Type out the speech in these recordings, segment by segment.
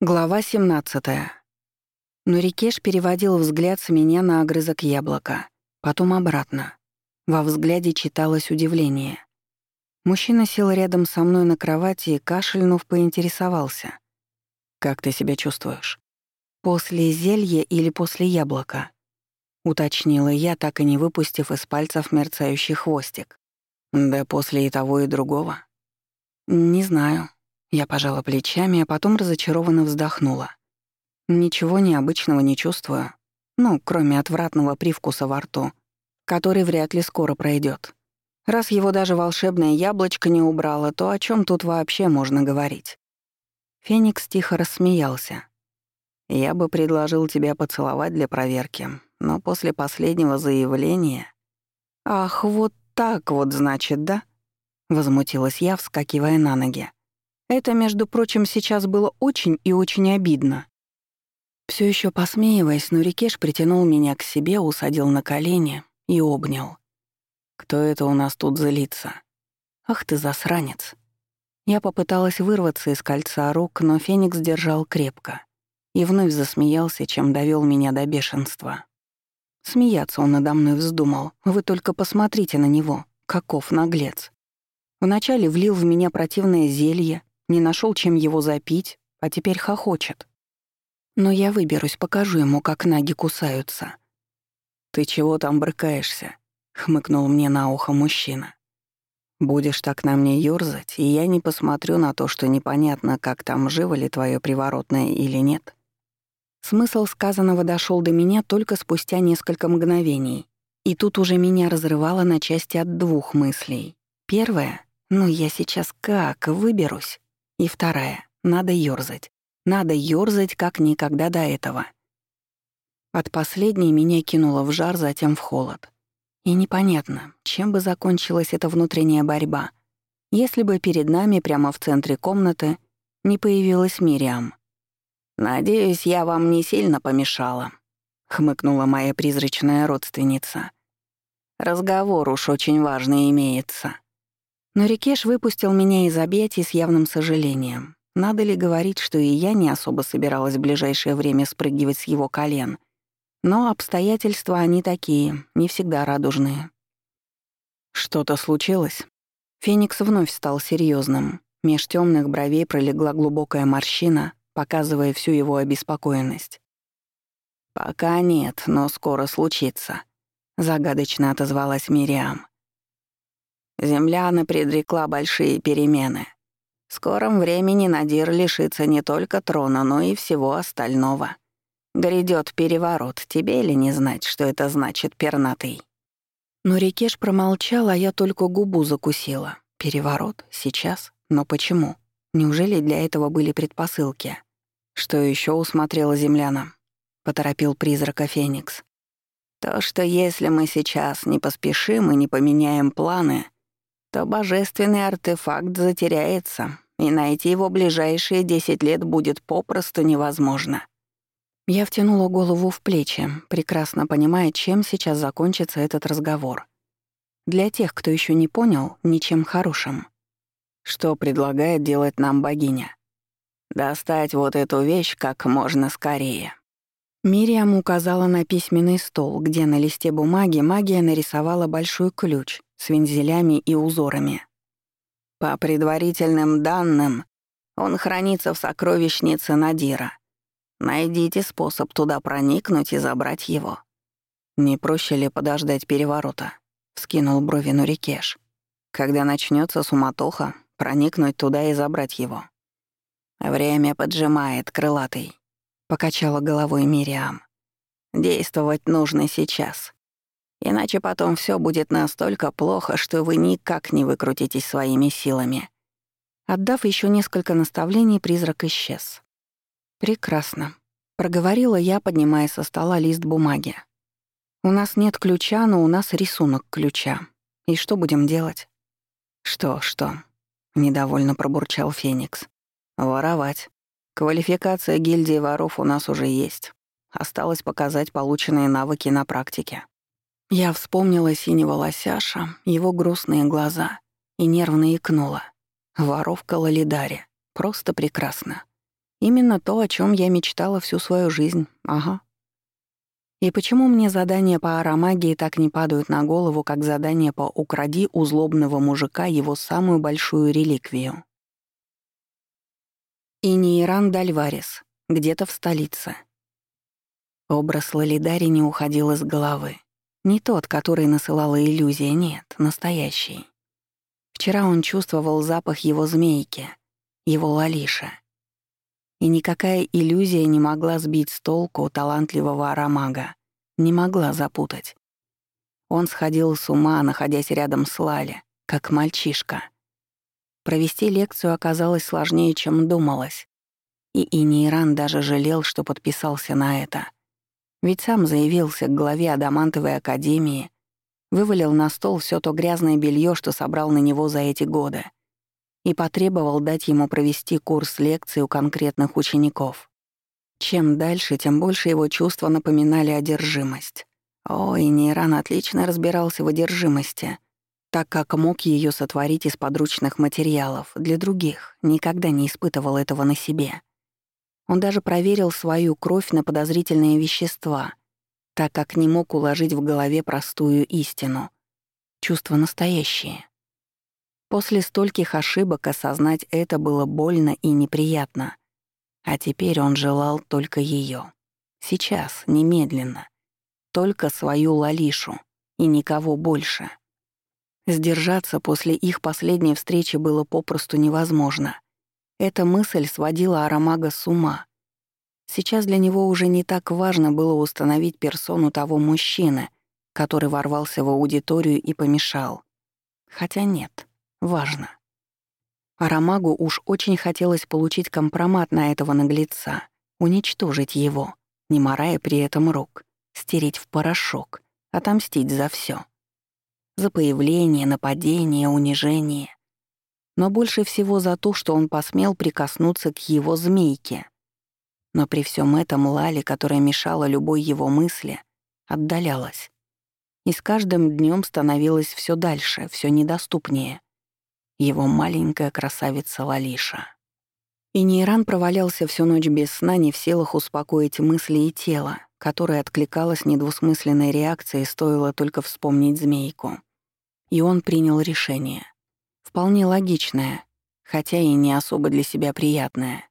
Глава 17. Но Рикеш переводил взгляд с меня на огрызок яблока, потом обратно. Во взгляде читалось удивление. Мужчина сел рядом со мной на кровати и, кашельнув, поинтересовался. «Как ты себя чувствуешь? После зелья или после яблока?» Уточнила я, так и не выпустив из пальцев мерцающий хвостик. «Да после и того, и другого». «Не знаю», я пожала плечами, а потом разочарованно вздохнула. Ничего необычного не чувствую. Ну, кроме отвратного привкуса во рту, который вряд ли скоро пройдет. Раз его даже волшебное яблочко не убрало, то о чем тут вообще можно говорить? Феникс тихо рассмеялся. «Я бы предложил тебя поцеловать для проверки, но после последнего заявления...» «Ах, вот так вот, значит, да?» — возмутилась я, вскакивая на ноги. Это, между прочим, сейчас было очень и очень обидно. Все еще посмеиваясь, Нурикеш притянул меня к себе, усадил на колени и обнял. «Кто это у нас тут злится?» «Ах ты засранец!» Я попыталась вырваться из кольца рук, но Феникс держал крепко и вновь засмеялся, чем довел меня до бешенства. Смеяться он надо мной вздумал. Вы только посмотрите на него, каков наглец. Вначале влил в меня противное зелье, не нашел, чем его запить, а теперь хохочет. Но я выберусь, покажу ему, как наги кусаются. «Ты чего там брыкаешься?» — хмыкнул мне на ухо мужчина. «Будешь так на мне ёрзать, и я не посмотрю на то, что непонятно, как там живо ли твое приворотное или нет». Смысл сказанного дошел до меня только спустя несколько мгновений, и тут уже меня разрывало на части от двух мыслей. Первая — ну я сейчас как выберусь? И вторая — надо ёрзать. Надо ёрзать, как никогда до этого. От последней меня кинуло в жар, затем в холод. И непонятно, чем бы закончилась эта внутренняя борьба, если бы перед нами прямо в центре комнаты не появилась Мириам. «Надеюсь, я вам не сильно помешала», — хмыкнула моя призрачная родственница. «Разговор уж очень важный имеется». Но Рикеш выпустил меня из объятий с явным сожалением. Надо ли говорить, что и я не особо собиралась в ближайшее время спрыгивать с его колен. Но обстоятельства они такие, не всегда радужные. Что-то случилось? Феникс вновь стал серьезным. Меж темных бровей пролегла глубокая морщина, показывая всю его обеспокоенность. «Пока нет, но скоро случится», — загадочно отозвалась Мириам. Земляна предрекла большие перемены. В скором времени Надир лишится не только трона, но и всего остального. Грядет переворот, тебе ли не знать, что это значит пернатый? Но Рикеш промолчал, а я только губу закусила. Переворот? Сейчас? Но почему? Неужели для этого были предпосылки? Что еще усмотрела земляна? Поторопил призрака Феникс. То, что если мы сейчас не поспешим и не поменяем планы — то божественный артефакт затеряется, и найти его ближайшие десять лет будет попросту невозможно. Я втянула голову в плечи, прекрасно понимая, чем сейчас закончится этот разговор. Для тех, кто еще не понял, ничем хорошим. Что предлагает делать нам богиня? Достать вот эту вещь как можно скорее. Мириам указала на письменный стол, где на листе бумаги магия нарисовала большой ключ, с вензелями и узорами. По предварительным данным, он хранится в сокровищнице Надира. Найдите способ туда проникнуть и забрать его. Не проще ли подождать переворота? Вскинул брови Нурикеш. Когда начнется суматоха, проникнуть туда и забрать его. Время поджимает, крылатый. Покачала головой Мириам. Действовать нужно сейчас. Иначе потом все будет настолько плохо, что вы никак не выкрутитесь своими силами. Отдав еще несколько наставлений, призрак исчез. «Прекрасно», — проговорила я, поднимая со стола лист бумаги. «У нас нет ключа, но у нас рисунок ключа. И что будем делать?» «Что, что?» — недовольно пробурчал Феникс. «Воровать. Квалификация гильдии воров у нас уже есть. Осталось показать полученные навыки на практике». Я вспомнила синего лосяша, его грустные глаза и нервно икнула. Воровка Лалидари. Просто прекрасно. Именно то, о чем я мечтала всю свою жизнь. Ага. И почему мне задания по аромагии так не падают на голову, как задание по «укради у злобного мужика его самую большую реликвию»? И Нейран Дальварес, где-то в столице. Образ Лалидари не уходил из головы. Не тот, который насылала иллюзия, нет, настоящий. Вчера он чувствовал запах его змейки, его лалиша. И никакая иллюзия не могла сбить с толку талантливого аромага, не могла запутать. Он сходил с ума, находясь рядом с Лали, как мальчишка. Провести лекцию оказалось сложнее, чем думалось. И Инейран даже жалел, что подписался на это. Ведь сам заявился к главе Адамантовой академии, вывалил на стол все то грязное белье, что собрал на него за эти годы, и потребовал дать ему провести курс лекций у конкретных учеников. Чем дальше, тем больше его чувства напоминали одержимость. Ой, Нейран отлично разбирался в одержимости, так как мог ее сотворить из подручных материалов, для других, никогда не испытывал этого на себе. Он даже проверил свою кровь на подозрительные вещества, так как не мог уложить в голове простую истину. Чувства настоящие. После стольких ошибок осознать это было больно и неприятно. А теперь он желал только ее. Сейчас, немедленно. Только свою Лалишу и никого больше. Сдержаться после их последней встречи было попросту невозможно. Эта мысль сводила Арамага с ума. Сейчас для него уже не так важно было установить персону того мужчины, который ворвался в аудиторию и помешал. Хотя нет, важно. Арамагу уж очень хотелось получить компромат на этого наглеца, уничтожить его, не морая при этом рук, стереть в порошок, отомстить за все. За появление, нападение, унижение. Но больше всего за то, что он посмел прикоснуться к его змейке — но при всем этом Лали, которая мешала любой его мысли, отдалялась. И с каждым днем становилась все дальше, все недоступнее. Его маленькая красавица Лалиша. И Нейран провалялся всю ночь без сна, не в силах успокоить мысли и тело, которое откликалось недвусмысленной реакцией, стоило только вспомнить змейку. И он принял решение. Вполне логичное, хотя и не особо для себя приятное.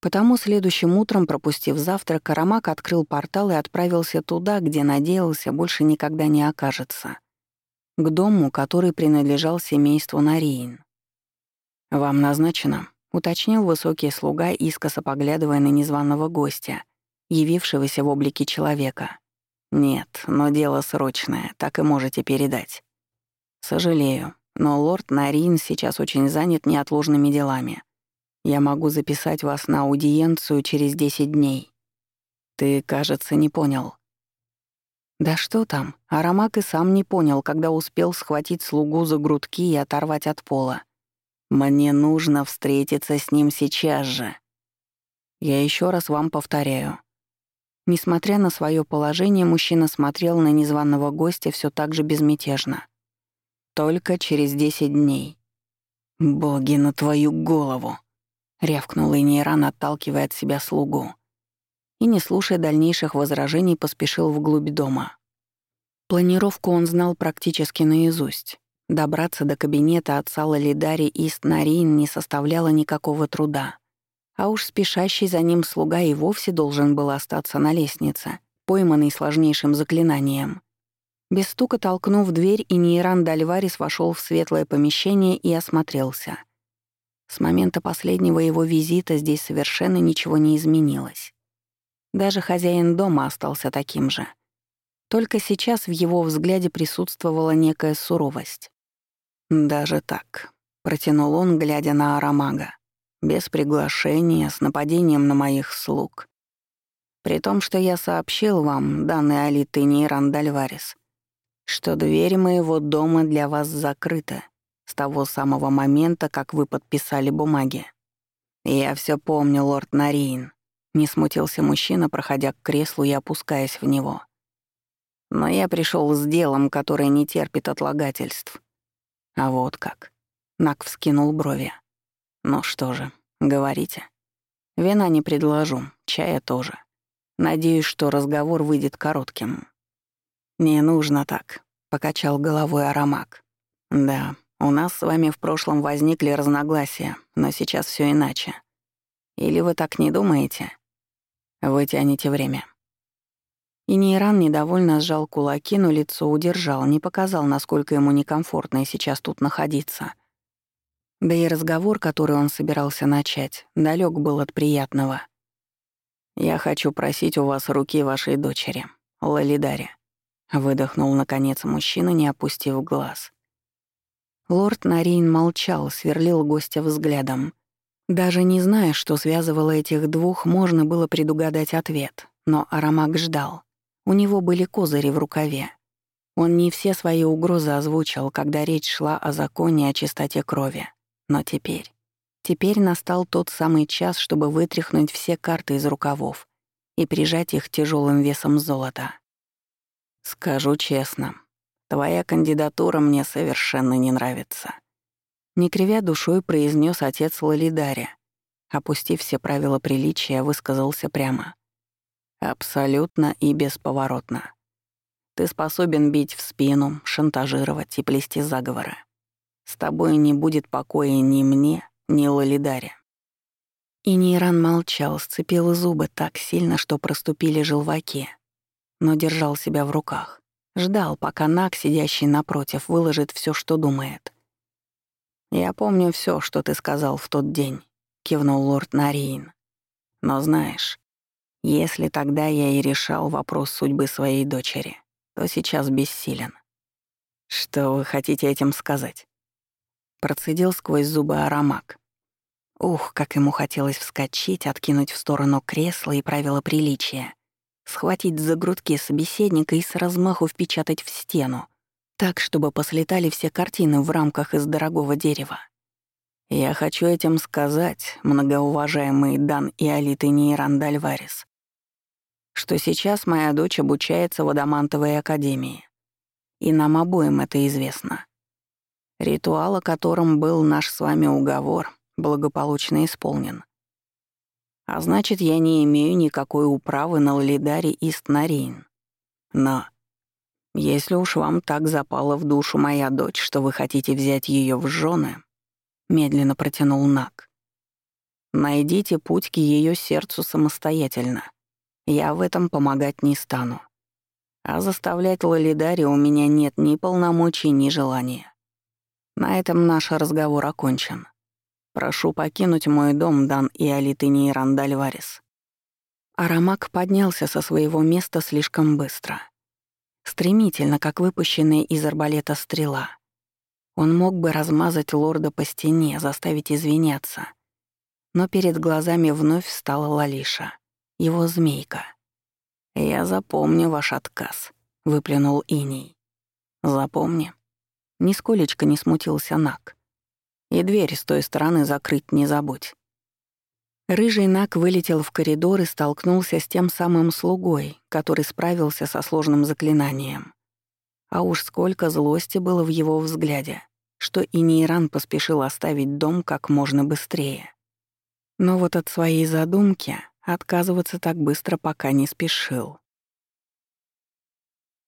Потому следующим утром, пропустив завтрак, Карамак открыл портал и отправился туда, где надеялся больше никогда не окажется. К дому, который принадлежал семейству Нариин. «Вам назначено», — уточнил высокий слуга, искоса поглядывая на незваного гостя, явившегося в облике человека. «Нет, но дело срочное, так и можете передать». «Сожалею, но лорд Нарин сейчас очень занят неотложными делами. Я могу записать вас на аудиенцию через 10 дней. Ты, кажется, не понял. Да что там, Арамак и сам не понял, когда успел схватить слугу за грудки и оторвать от пола. Мне нужно встретиться с ним сейчас же. Я еще раз вам повторяю. Несмотря на свое положение, мужчина смотрел на незваного гостя все так же безмятежно. Только через 10 дней. Боги на твою голову! рявкнул Инейран, отталкивая от себя слугу. И, не слушая дальнейших возражений, поспешил вглубь дома. Планировку он знал практически наизусть. Добраться до кабинета отца Лалидари Ист Нарин не составляло никакого труда. А уж спешащий за ним слуга и вовсе должен был остаться на лестнице, пойманный сложнейшим заклинанием. Без стука толкнув дверь, Инейран Дальварис вошел в светлое помещение и осмотрелся — с момента последнего его визита здесь совершенно ничего не изменилось. Даже хозяин дома остался таким же. Только сейчас в его взгляде присутствовала некая суровость. «Даже так», — протянул он, глядя на Арамага, без приглашения, с нападением на моих слуг. При том, что я сообщил вам, данный Алиты Нейран Дальварис, что дверь моего дома для вас закрыта, с того самого момента, как вы подписали бумаги. Я все помню, лорд Нарин. Не смутился мужчина, проходя к креслу и опускаясь в него. Но я пришел с делом, которое не терпит отлагательств. А вот как. Нак вскинул брови. Ну что же, говорите. Вина не предложу, чая тоже. Надеюсь, что разговор выйдет коротким. «Не нужно так», — покачал головой Арамак. «Да, у нас с вами в прошлом возникли разногласия, но сейчас все иначе. Или вы так не думаете? Вы тянете время». И Нейран недовольно сжал кулаки, но лицо удержал, не показал, насколько ему некомфортно сейчас тут находиться. Да и разговор, который он собирался начать, далек был от приятного. «Я хочу просить у вас руки вашей дочери, Лалидаре», — выдохнул, наконец, мужчина, не опустив глаз. Лорд Нарин молчал, сверлил гостя взглядом. Даже не зная, что связывало этих двух, можно было предугадать ответ, но Арамак ждал. У него были козыри в рукаве. Он не все свои угрозы озвучил, когда речь шла о законе о чистоте крови. Но теперь... Теперь настал тот самый час, чтобы вытряхнуть все карты из рукавов и прижать их тяжелым весом золота. «Скажу честно, твоя кандидатура мне совершенно не нравится», не кривя душой произнес отец Лалидари. Опустив все правила приличия, высказался прямо. Абсолютно и бесповоротно. Ты способен бить в спину, шантажировать и плести заговоры. С тобой не будет покоя ни мне, ни Лалидаре. И Нейран молчал, сцепил зубы так сильно, что проступили желваки, но держал себя в руках. Ждал, пока Нак, сидящий напротив, выложит все, что думает. «Я помню все, что ты сказал в тот день», — кивнул лорд Нариин. «Но знаешь, если тогда я и решал вопрос судьбы своей дочери, то сейчас бессилен. Что вы хотите этим сказать? Процедил сквозь зубы аромак. Ух, как ему хотелось вскочить, откинуть в сторону кресла и правила приличия, схватить за грудки собеседника и с размаху впечатать в стену, так, чтобы послетали все картины в рамках из дорогого дерева. Я хочу этим сказать, многоуважаемый Дан и Алиты Нейран Дальварис, что сейчас моя дочь обучается в Адамантовой академии. И нам обоим это известно. Ритуал, о котором был наш с вами уговор, благополучно исполнен. А значит, я не имею никакой управы на Лалидаре Истнарин. Но если уж вам так запала в душу моя дочь, что вы хотите взять ее в жены, медленно протянул Нак. Найдите путь к ее сердцу самостоятельно. Я в этом помогать не стану. А заставлять Лалидари у меня нет ни полномочий, ни желания. На этом наш разговор окончен. Прошу покинуть мой дом, Дан и Алитыни Рандальварис. Арамак поднялся со своего места слишком быстро. Стремительно, как выпущенная из арбалета стрела. Он мог бы размазать лорда по стене, заставить извиняться. Но перед глазами вновь встала Лалиша его змейка. «Я запомню ваш отказ», — выплюнул Иней. «Запомни». Нисколечко не смутился Нак. «И дверь с той стороны закрыть не забудь». Рыжий Нак вылетел в коридор и столкнулся с тем самым слугой, который справился со сложным заклинанием. А уж сколько злости было в его взгляде, что и Нейран поспешил оставить дом как можно быстрее. Но вот от своей задумки Отказываться так быстро пока не спешил.